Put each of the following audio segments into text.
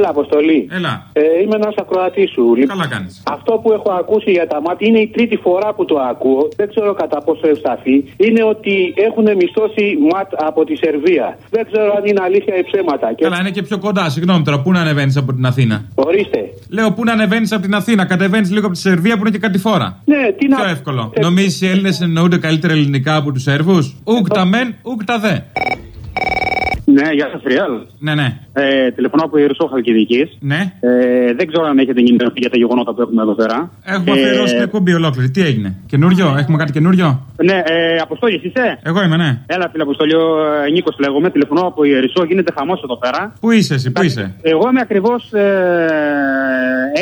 Έλα, Αποστολή. Έλα. Ε, είμαι ένας ακροατής σου. Καλά κάνεις. Αυτό που έχω ακούσει για τα μάτια είναι η τρίτη φορά που το ακούω. Δεν ξέρω κατά πόσο ευσταθεί. Είναι ότι έχουν μισθώσει ματ από τη Σερβία. Δεν ξέρω αν είναι αλήθεια ή ψέματα. Και... Καλά, είναι και πιο κοντά. Συγγνώμη τώρα, πού να ανεβαίνεις από την Αθήνα; Ορίστε. Λέω πού να ανεβαίνεις από την Αθήνα; Κατεβαίνεις λίγο από τη Σερβία που είναι και κάτι φορά. Ναι, τι Πιο να. εύκολο. Ε, Νομίζεις οι Έλληνες εννοούνται καλύτερα ελληνικά από τους Σέρβους; Ούκ τα μεν, ούκ τα δε. Ναι, γεια σας, Ριάλ. Ναι, ναι. Ε, τηλεφωνώ από Ιερουσό Χαλκιδικής. Ναι. Ε, δεν ξέρω αν έχετε ενημερωθεί για τα γεγονότα που έχουμε εδώ πέρα. Έχουμε Ε, αφιερώσει την εκπομπή ολόκληρη. Τι έγινε. Καινούριο, έχουμε κάτι καινούριο; Ναι, ε, Αποστόλης, είσαι; Εγώ είμαι, ναι. Έλα, φίλε Αποστόλη, ο ε, Νίκος λέγομαι. Τηλεφωνώ από Ιερουσό, γίνεται χαμός εδώ πέρα. Πού είσαι εσύ, πού είσαι; Εγώ είμαι ακριβώς ε,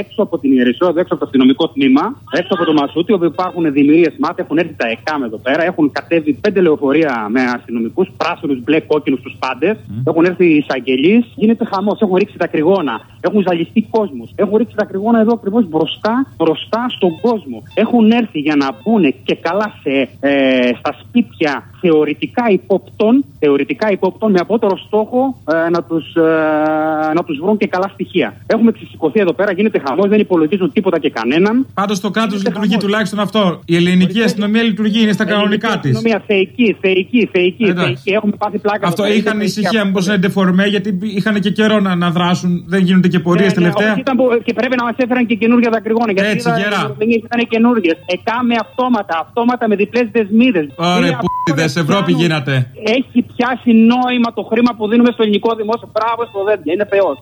έξω από την Ιερισσό, έξω από το αστυνομικό τμήμα, έξω από το Μασούτι, όπου υπάρχουν δημιουργίες ΜΑΤ, έχουν έρθει τα ΕΚΑΜ εδώ πέρα, έχουν κατέβει πέντε λεωφορεία με αστυνομικούς, πράσινους, μπλε, κόκκινους, τους πάντες. Έχουν έρθει οι εισαγγελείς, γίνεται χαμός, έχουν ρίξει τα κρυγόνα, έχουν ζαλιστεί κόσμος. Έχουν ρίξει τα κρυγόνα εδώ ακριβώς μπροστά, μπροστά στον κόσμο. Έχουν έρθει για να μπουν και καλά σε, ε, στα σπίτια θεωρητικά υπόπτων, θεωρητικά υπόπτων με απότερο στόχο ε, να τους ε, να τους βρουν και καλά στοιχεία. Έχουμε ξεσηκωθεί εδώ πέρα, γίνεται χαμός, δεν υπολογίζουν τίποτα και κανέναν. Πάντως το κράτος Γίνεται λειτουργεί χαμός. τουλάχιστον αυτό. Η ελληνική αστυνομία λειτουργεί, είναι στα κανονικά της. Αστυνομία θεϊκή, θεϊκή, θεϊκή, Εντάξει. θεϊκή. Έχουμε πάθει πλάκα. Αυτό εδώ πέρα. είχαν Είναι ησυχία, θεϊκή μήπως αυτό. είναι ντεφορμέ, γιατί είχαν και καιρό να, να δράσουν. Δεν γίνονται και πορείες Ναι, ναι, τελευταία. όχι, ήταν που- και πρέπει να μας έφεραν και καινούργια δακρυγόνα. Γιατί Έτσι, είδα- γερά. οι ήταν καινούργιες. Εκά με αυτόματα, αυτόματα με διπλές δεσμίδες. Ωραία, πούδες, Ευρώπη γίνατε. Έχει πιάσει νόημα το χρήμα που δίνουμε στο ελληνικό δημόσιο. Μπράβο στο δέντια, είναι θεός.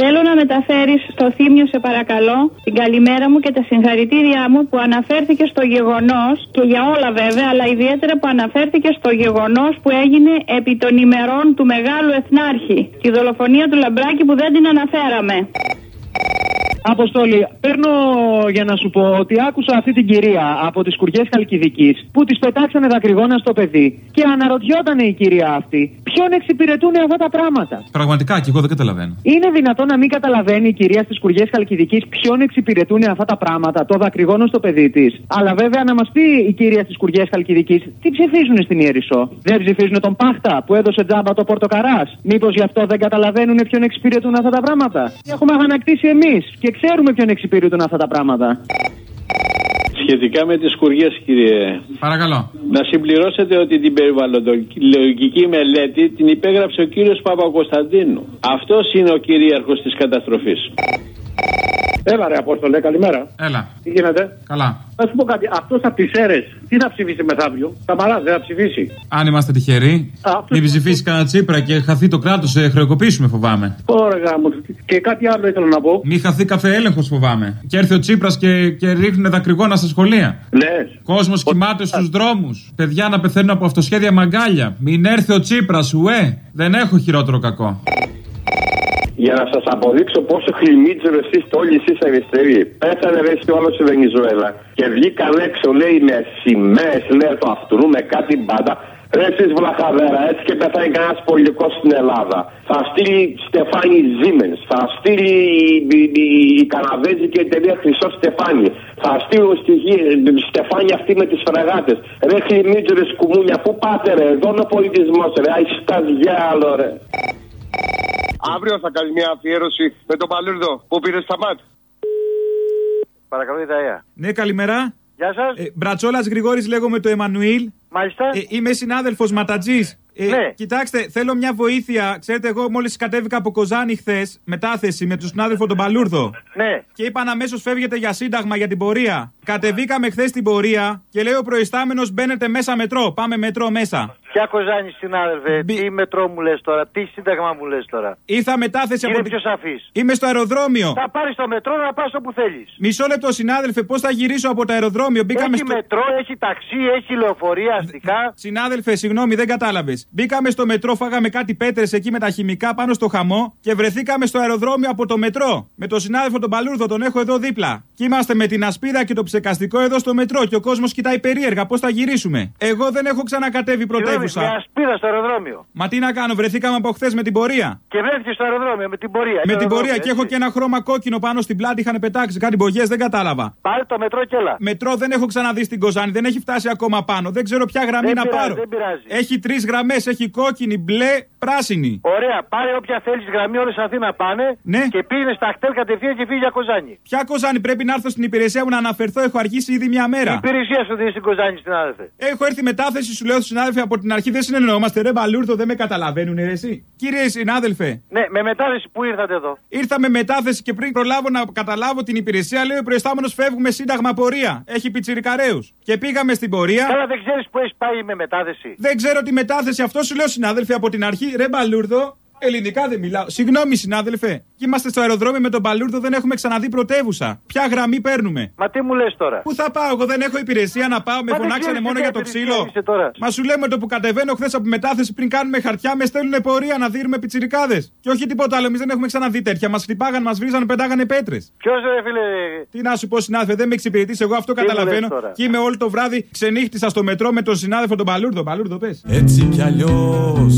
Θέλω να μεταφέρεις στο Θήμιο, σε παρακαλώ, την καλημέρα μου και τα συγχαρητήριά μου που αναφέρθηκε στο γεγονός, και για όλα βέβαια, αλλά ιδιαίτερα που αναφέρθηκε στο γεγονός που έγινε επί των ημερών του Μεγάλου Εθνάρχη. Τη δολοφονία του Λαμπράκη που δεν την αναφέραμε. Αποστόλη, παίρνω για να σου πω ότι άκουσα αυτή την κυρία από τις κουριές Χαλκιδική που της πετάξανε δακρυγόνα στο παιδί και αναρωτιόταν η κυρία αυτή ποιον εξυπηρετούν αυτά τα πράγματα; Πραγματικά και εγώ δεν καταλαβαίνω. Είναι δυνατόν να μην καταλαβαίνει η κυρία στις κουριές Χαλκιδική ποιον εξυπηρετούν αυτά τα πράγματα, το δακρυγόνο στο παιδί της. Αλλά βέβαια να μας πει η κυρία στις κουριές Χαλκιδική τι ψηφίζουν στην Ιερισσό. Δεν ψηφίζουν τον Πάχτα που έδωσε τζάμπα το Πορτοκαράς; Μήπως γι' αυτό δεν καταλαβαίνουν ποιον εξυπηρετούν αυτά τα πράγματα; Έχουμε αγανακτήσει εμείς και ξέρουμε ποιον εξυπηρετούν αυτά τα πράγματα. Σχετικά με τις κουριές κύριε Παρακαλώ. Να συμπληρώσετε ότι την περιβαλλοντολογική μελέτη την υπέγραψε ο κύριος Παπακοσταντίνου Αυτός είναι ο κυρίαρχος της καταστροφής Έλα, ρε Απόστολε, καλημέρα. Έλα. Τι γίνεται; Καλά. Θα σου πω κάτι. Αυτός από τι αίρε, τι θα ψηφίσει μεθαύριο; Σαμαρά δεν θα ψηφίσει. Αν είμαστε τυχεροί, αυτό- μην ψηφίσεις κανένα τσίπρα και χαθεί το κράτος, σε χρεοκοπήσουμε φοβάμαι. Ωραία, μου. Και κάτι άλλο ήθελα να πω. Μην χαθεί καφέ έλεγχος φοβάμαι. Και έρθει ο Τσίπρας και, και ρίχνουν δακρυγόνα στα σχολεία. Λες. Κόσμος κοιμάται στους δρόμους. Παιδιά να πεθαίνουν από αυτοσχέδια μαγκάλια. Μην έρθει ο Τσίπρας, ουέ. Δεν έχω χειρότερο κακό. Για να σας αποδείξω πόσο χλιμίτζερο εσείς όλοι εσείς αριστεροί. Πέθανε ρε εσύ όλο στη Βενιζουέλα και βγήκαν έξω λέει με σημαίες λέει του αυτού με κάτι μπάντα. Ρε εσείς βλαχαδέρα, έτσι και πεθάνει κανένας πολιτικός στην Ελλάδα. Θα στείλει Στεφάνι Ζήμενς, θα στείλει η, η, η Καναδέζικη εταιρεία Χρυσό Στεφάνι, θα στείλουν στη γη, Στεφάνι αυτή με τις φρεγάτες. Ρε χλιμίτζερες κουμούνια, πού πάτε ρε, εδώ είναι ο πολιτισμός ρε, αϊ στα διάλο ρε. Αύριο θα κάνει μια αφιέρωση με τον Παλούρδο που πήρε στα μάτ. Παρακαλώ, Ιδαία. Ναι, καλημέρα. Γεια σας. Ε, Μπρατσόλας Γρηγόρης λέγομαι το Εμμανουήλ. Μάλιστα. Ε, είμαι συνάδελφος Ματατζής. Ε, Ναι. Κοιτάξτε, θέλω μια βοήθεια. Ξέρετε, εγώ μόλις κατέβηκα από Κοζάνη χθες, μετάθεση με τον συνάδελφο τον Παλούρδο. Ναι. Και είπαν αμέσως φεύγετε για σύνταγμα για την πορεία. Κατεβήκαμε χθες την πορεία και λέει ο προϊστάμενος μπαίνετε μέσα μετρό. Πάμε μετρό μέσα. Ποια κοζάνη, συνάδελφε, τι μετρό μου λες τώρα, τι σύνταγμα μου λες τώρα; Ήρθα μετάθεση Είναι από την. πιο σαφής. Είμαι στο αεροδρόμιο. Θα πάρεις το μετρό να πας όπου θέλεις. Μισό λεπτό, συνάδελφε, πώς θα γυρίσω από το αεροδρόμιο; Μπήκαμε Έχει στο. μετρό, έχει ταξί, έχει λεωφορεία αστικά. Συνάδελφε, συγγνώμη, δεν κατάλαβες. Μπήκαμε στο μετρό, φάγαμε κάτι πέτρες εκεί με τα χημικά πάνω στο χαμό και βρεθήκαμε στο αεροδρόμιο από το μετρό. Με τον συνάδελφο τον Παλούρδο, τον έχω εδώ δίπλα. Και είμαστε με την ασπίδα και το ψεκαστικό εδώ στο μετρό και ο κόσμος κοιτάει περίεργα πώς θα γυρίσουμε; Εγώ δεν έχω ξανακατέβει πρωτεύουσα. Άκουσα. Μια σπίδα στο αεροδρόμιο. Μα τι να κάνω, βρεθήκαμε από χθες με την πορεία. Και βρέθηκες στο αεροδρόμιο με την πορεία. Με Είναι την πορεία αεροδρόμιο, και έχω έτσι. και ένα χρώμα κόκκινο πάνω στην πλάτη. Είχαν πετάξει κάτι μπογιέ, δεν κατάλαβα. Πάρε το μετρό και έλα. Μετρό δεν έχω ξαναδεί στην Κοζάνη, δεν έχει φτάσει ακόμα πάνω. Δεν ξέρω ποια γραμμή Δεν να πειράζει, πάρω. δεν πειράζει. Έχει τρεις γραμμές, έχει κόκκινη, μπλε, πράσινη. Ωραία, πάρε όποια θέλεις γραμμή, όλες Αθήνα πάνε. Ναι. Και πήγαινε στα χτέλ κατευθείαν και φύγει για Κοζάνη. Ποια Κοζάνη πρέπει να έρθω στην υπηρεσία μου να αναφερθώ, έχω αργήσει ήδη μια Η μέρα. υπηρεσία σου δίνει στην Κοζάνη, συνάδελφε. Έχω έρθει μετάθεση, σου λέω στου συνάδελφοι από την αρχή δεν συνεννοούμαστε. Ρε μπαλούρδο, δεν με καταλαβαίνουν, ρε εσύ. Κύριε συνάδελφε, Ναι, με μετάδεση που ήρθατε εδώ. ήρθα με μετάθεση και πριν προλάβω να καταλάβω την υπηρεσία, λέει ο προϊστάμενος φεύγουμε σύνταγμα πορεία. Έχει πιτσιρικαρέους. Και πήγαμε στην πορεία. Καλά, δεν ξέρεις που έχεις πάει με μετάδεση. Δεν ξέρω τη μετάθεση. Αυτό σου λέω, συνάδελφε, από την αρχή. Ρε μπαλούρδο, ελληνικά δεν μιλάω. Συγγνώμη, συνάδελφε. Και είμαστε στο αεροδρόμιο με τον μπαλούρδο, δεν έχουμε ξαναδεί πρωτεύουσα. Ποια γραμμή παίρνουμε; Μα τι μου λες τώρα; Πού θα πάω, εγώ δεν έχω υπηρεσία να πάω, με Μα δεν φωνάξανε ξέρεις μόνο τι για το υπηρεσία ξύλο. είσαι τώρα. Μα σου λέμε το που κατεβαίνω χθες από μετάθεση πριν κάνουμε χαρτιά, με στέλνουν πορεία να δίνουμε πιτσιρικάδες. Και όχι τίποτα άλλο, εμείς δεν έχουμε ξαναδεί τέτοια. Μας χτυπάγαν, μας βρίζανε, πετάγανε πέτρες. Ποιος ρε φίλε; Τι να σου πω, συνάδελφε, δεν με εξυπηρετείς. Εγώ αυτό Τι μου λες καταλαβαίνω. τώρα; Και είμαι όλο το βράδυ ξενύχτησα στο μετρό με τον συνάδελφο τον Παλούρδο. Παλούρδο, πες. Έτσι κι αλλιώς,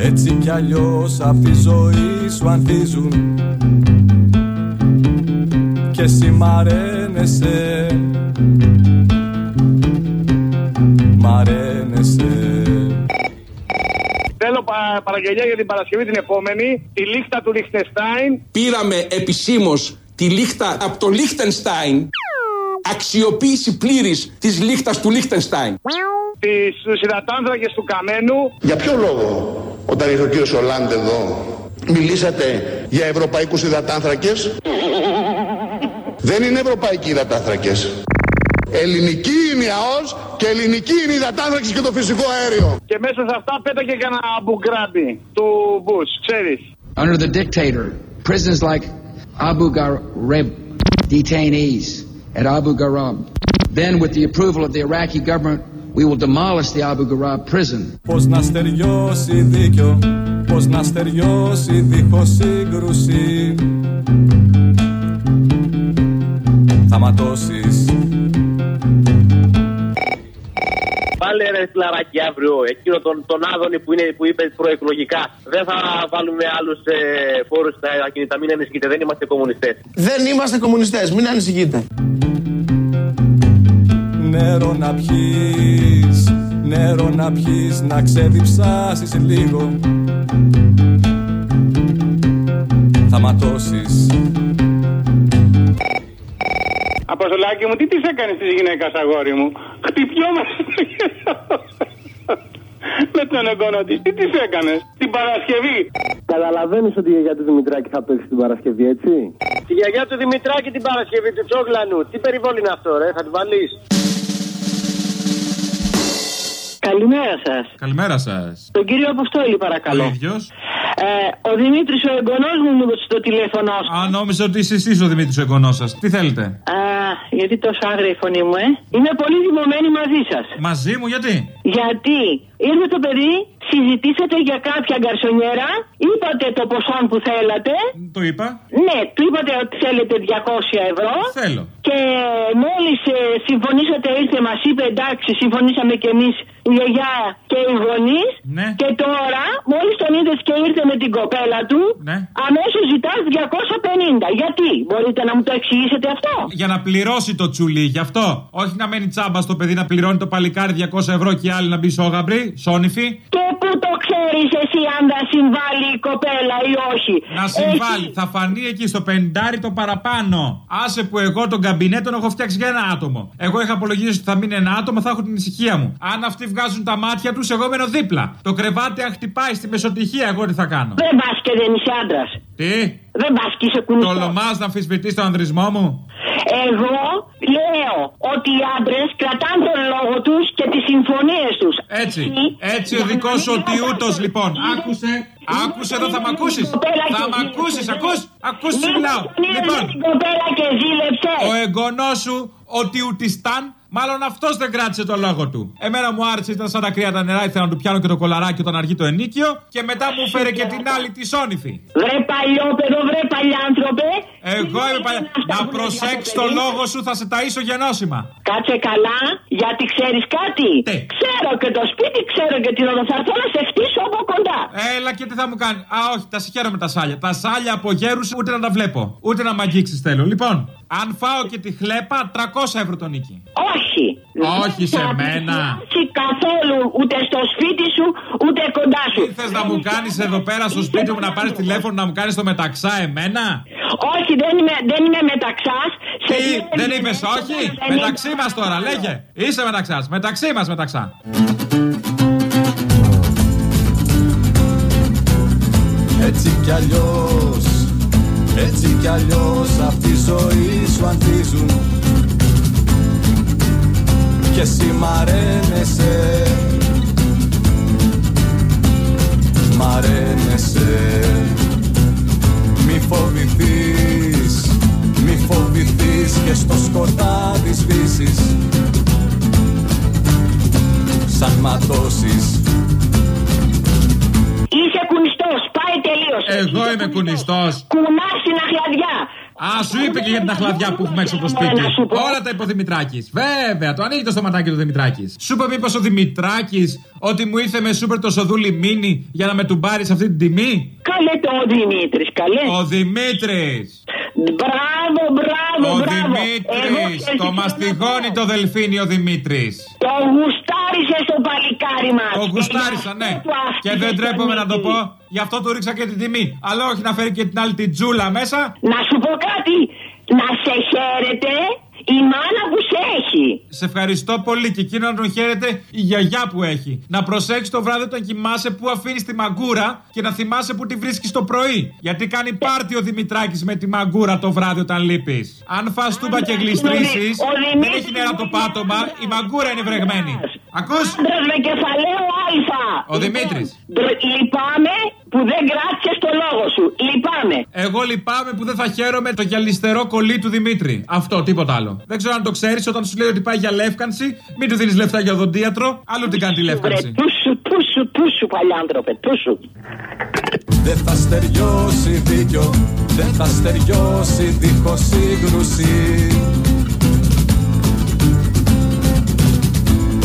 έτσι κι αλλιώς απ' τη ζωή σου ανθίζουν Και εσύ μ' αρένεσαι Μ' αρένεσαι Θέλω πα- παραγγελία για την Παρασκευή την επόμενη. Τη λίχτα του Λιχτεστάιν. πήραμε επισήμως τη λίχτα από το Λίχτενστάιν. Αξιοποίηση πλήρης της λίχτας του Λίχτενστάιν. Του υδατάνθρακε του Καμένου. Για ποιο λόγο; Όταν ήρθε ο κύριος Ολάντ εδώ μιλήσατε για ευρωπαϊκούς υδατάνθρακες; Δεν είναι ευρωπαϊκοί υδατάνθρακες. Ελληνική είναι η ΑΟΣ και ελληνική είναι η υδατάνθρακες και το φυσικό αέριο. Και μέσα σε αυτά πέταγε και ένα μπουγκράμπι του Μπούς, ξέρεις. Under the dictator, prisons like Abu Ghraib detainees at Abu Ghraib. Then, with the approval of the Iraqi government, we will demolish the Abu Ghraib prison. Πώς να στεριώσει δίκιο Πώς να στεριώσει δίχως σύγκρουση Θα ματώσεις Βάλε ρε φλαράκι αύριο εκείνο τον, τον Άδωνη που, είναι, που είπε προεκλογικά. Δεν θα βάλουμε άλλους ε, φόρους στα ακινητά. Μην ανησυχείτε, δεν είμαστε κομμουνιστές. Δεν είμαστε κομμουνιστές, μην ανησυχείτε. Νερό να πιείς Νερό να πιείς Να ξεδιψάσεις λίγο Θα ματώσεις Αποστολάκι μου, τι της έκανες της γυναίκας, αγόρι μου; Χτυπιόμαστε. Με τον εγγόνο της, τι της έκανες; Την Παρασκευή. Καταλαβαίνεις ότι η γιαγιά του Δημητράκη θα παίξει την Παρασκευή, έτσι; Τη γιαγιά του Δημητράκη την Παρασκευή του Τσόγλανου. Τι περιβόλι είναι αυτό, ρε, θα την βάλεις; Καλημέρα σας. Καλημέρα σας. Τον κύριο Αποστόλη, Ο παρακαλώ. ίδιος. Ε, ο Δημήτρης, ο εγγονός μου, μου έδωσε το τηλέφωνο. Α, νόμιζα ότι είσαι εσείς ο Δημήτρης ο εγγονός σας. Τι θέλετε; Α, γιατί τόσο άγρια η φωνή μου, ε. Είμαι πολύ θυμωμένη μαζί σας. Μαζί μου, γιατί; Γιατί; Ήρθε το παιδί, συζητήσατε για κάποια γκαρσονιέρα, είπατε το ποσό που θέλατε. Το είπα. Ναι, του είπατε ότι θέλετε 200 ευρώ. Θέλω. Και μόλις συμφωνήσατε, ήρθε, μας είπε εντάξει, συμφωνήσαμε κι εμείς η γιαγιά και οι γονείς. Ναι. Και τώρα, μόλις τον είδες και ήρθε με την κοπέλα του, Ναι. αμέσως ζητάς 250. Γιατί, μπορείτε να μου το εξηγήσετε αυτό; Για να πληρώσει το τσουλί, γι' αυτό. Όχι να μένει τσάμπα στο παιδί να πληρώνει το παλικάρι 200 ευρώ και οι άλλοι να μπει σώγαμπροι, σώνυφη. Και πού το ξέρεις εσύ αν θα συμβάλλει η κοπέλα ή όχι; Να συμβάλλει. Θα φανεί εκεί στο πεντάρι το παραπάνω. Άσε που εγώ τον καμπινέ τον έχω φτιάξει για ένα άτομο. Εγώ είχα υπολογίσει ότι θα μείνει ένα άτομο, θα έχω την ησυχία μου. Αν αυτοί βγάζουν τα μάτια τους, εγώ μένω δίπλα. Το κρεβάτι αν χτυπάει στη μεσοτοιχία, εγώ τι θα κάνω. Δεν πας και δεν είσαι άντρας. Τι; Δεν πας και είσαι κουνιστό. Τολμάς να αμφισβητείς τον ανδρισμό μου; Εγώ λέω ότι οι άντρες κρατάνε τον λόγο τους και τις συμφωνίες τους. Έτσι. Έτσι ο δικός σου ο τιούτο λοιπόν. Άκουσε. Άκουσε εδώ, θα μ' ακούσεις. Θα μ' ακούσεις, ακούς. Ακούς τι μιλάω. Λοιπόν, την κοπέλα και ζήλεψε. ο εγγονός σου, ο Τιουτιστάν, Μάλλον αυτός δεν κράτησε το λόγο του. Εμένα μου άρεσε, ήταν σαν τα κρύα τα νερά, ήθελα να του πιάνω και το κολαράκι όταν αργεί το ενίκιο. Και μετά μου φέρε και την άλλη τη σόνηθη. Βρε παλιόπεδο, βρε παλιάνθρωπε. Εγώ είμαι παλιά. Να προσέξει το λόγο σου, θα σε ταΐσω γενώσιμα. Κάτσε καλά, γιατί ξέρεις κάτι; Ξέρω και το σπίτι, ξέρω και την οδό. Θα έρθω να σε χτίσω από κοντά. Έλα και τι θα μου κάνει. Α, όχι, τα συγχαίρω με τα σάλια. Τα σάλια από γέρους ούτε να τα βλέπω. Ούτε να μ' αγγίξεις θέλω. Λοιπόν, αν φάω και τη χλέπα, 300 ευρώ το νίκη. Όχι. Όχι σε Θα μένα. πιάσει καθόλου ούτε στο σπίτι σου, ούτε κοντά σου. Τι θες να μου κάνεις εδώ πέρα στο σπίτι μου να πάρεις τηλέφωνο να μου κάνεις το μεταξά εμένα; Όχι, δεν είμαι, δεν είμαι μεταξάς. Σε Τι, δύο δεν είμαι είπες όχι; δεν Μεταξύ είμαι- μας τώρα, λέγε. Είσαι μεταξάς. Μεταξύ μας μεταξά. Έτσι κι αλλιώς Έτσι κι αλλιώς Αυτή τη ζωή σου ανθίζουν. Και εσύ μ' αρένεσαι τελείως. Εγώ είμαι κουνιστό. Κουνάς την αχλαδιά. Α, σου είπε και για την αχλαδιά που έχουμε έξω από το σπίτι. Να σου πω. Όλα τα είπε ο Δημητράκης. Βέβαια, το ανοίγει το στοματάκι του Δημητράκης. Σου είπε μήπως ο Δημητράκης ότι μου ήρθε με σούπερ το σοδούλι μίνι για να με του πάρει αυτή την τιμή; Καλέ το ο Δημήτρης, καλέ. Ο Δημήτρης. Μπράβο, μπράβο, Ο μπράβο. Εγώ Δημήτρης. ξέρεις Το τι μαστιγώνει το δελφίνι ο Δημήτρης. Το γουστάρισε στο παλικάρι μας. Το γουστάρισα, ναι. Και δεν τρέπομαι να το πω. Γι' αυτό του ρίξα και την τιμή. Αλλά όχι να φέρει και την άλλη την τζούλα μέσα. Να σου πω κάτι. Να σε χαίρετε η μάνα που σε έχει. Σε ευχαριστώ πολύ και εκείνο να τον χαίρεται η γιαγιά που έχει. Να προσέξει το βράδυ όταν κοιμάσαι που αφήνεις τη μαγκούρα και να θυμάσαι που τη βρίσκεις το πρωί. Γιατί κάνει πάρτι ο Δημητράκης με τη μαγκούρα το βράδυ όταν λείπεις. Αν φας τούμπα και γλιστρήσεις, Ο δεν Δημήτρης έχει νερά το πάτωμα, η μαγκούρα είναι βρεγμένη. Ακούς; Άντρας με κεφαλαίο Α. Ο Δημήτρης. Ντρ- Λυπάμαι που δεν κράτησε το λόγο σου. Λυπάμαι. Εγώ λυπάμαι που δεν θα χαίρομαι το γυαλιστερό κολλή του Δημήτρη. Αυτό, τίποτα άλλο. Δεν ξέρω αν το ξέρεις όταν σου λέει ότι πάει για λεύκανση, μην του δίνεις λεφτά για οδοντίατρο, αλλού την κάνει τη λεύκανση. Τούσου, τούσου, τούσου παλιάνθρωπε, τούσου. Δεν θα στεριώσει δίκιο Δεν θα στεριώσει δίχως σύγκρουση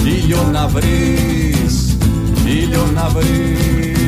Ήλιο να βρεις Ήλιο να βρεις